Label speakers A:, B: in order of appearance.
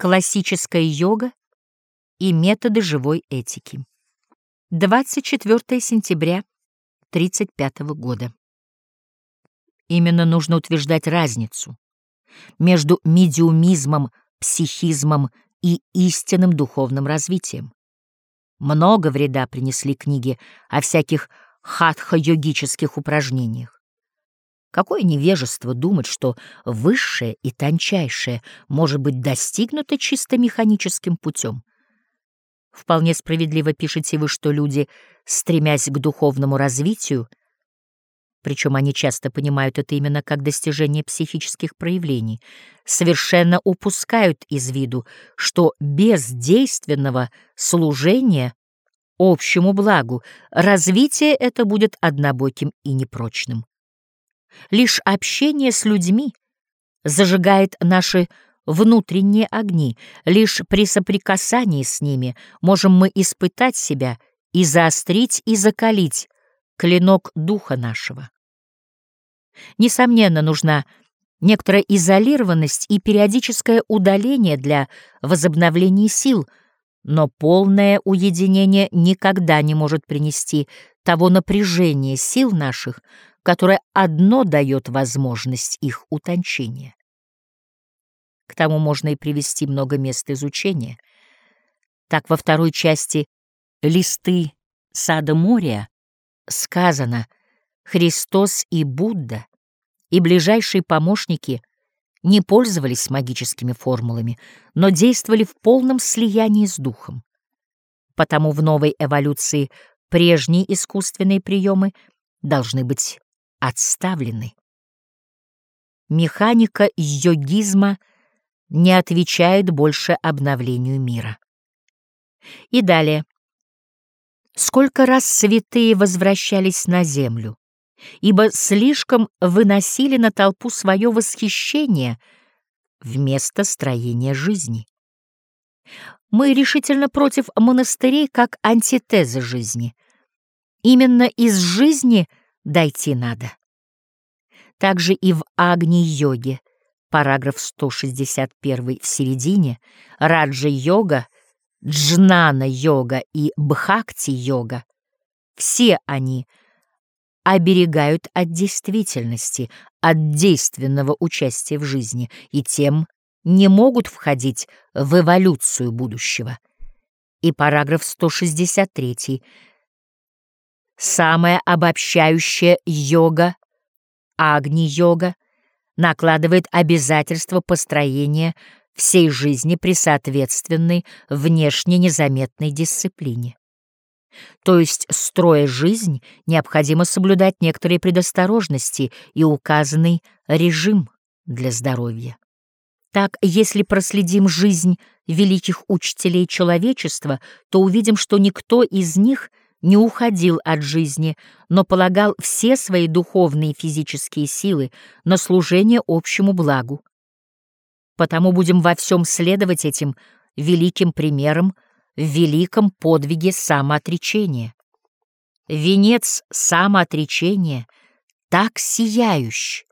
A: Классическая йога и методы живой этики. 24 сентября 35 года. Именно нужно утверждать разницу между медиумизмом, психизмом и истинным духовным развитием. Много вреда принесли книги о всяких хатха-йогических упражнениях. Какое невежество думать, что высшее и тончайшее может быть достигнуто чисто механическим путем. Вполне справедливо пишете вы, что люди, стремясь к духовному развитию, причем они часто понимают это именно как достижение психических проявлений, совершенно упускают из виду, что без действенного служения общему благу развитие это будет однобоким и непрочным. Лишь общение с людьми зажигает наши внутренние огни, лишь при соприкасании с ними можем мы испытать себя и заострить и закалить клинок духа нашего. Несомненно, нужна некоторая изолированность и периодическое удаление для возобновления сил, но полное уединение никогда не может принести того напряжения сил наших, которое одно дает возможность их утончения. К тому можно и привести много мест изучения. Так во второй части «Листы сада моря» сказано «Христос и Будда и ближайшие помощники не пользовались магическими формулами, но действовали в полном слиянии с духом. Потому в новой эволюции прежние искусственные приемы должны быть отставлены. Механика йогизма не отвечает больше обновлению мира. И далее. Сколько раз святые возвращались на землю, ибо слишком выносили на толпу свое восхищение вместо строения жизни. Мы решительно против монастырей как антитезы жизни. Именно из жизни дойти надо. Также и в Агни-йоге, параграф 161 в середине, Раджа-йога, Джнана-йога и Бхакти-йога, все они оберегают от действительности, от действенного участия в жизни и тем не могут входить в эволюцию будущего. И параграф 163 Самая обобщающая йога, агни-йога, накладывает обязательство построения всей жизни при соответственной внешне незаметной дисциплине. То есть, строя жизнь, необходимо соблюдать некоторые предосторожности и указанный режим для здоровья. Так, если проследим жизнь великих учителей человечества, то увидим, что никто из них — не уходил от жизни, но полагал все свои духовные и физические силы на служение общему благу. Потому будем во всем следовать этим великим примерам в великом подвиге самоотречения. Венец самоотречения так сияющий,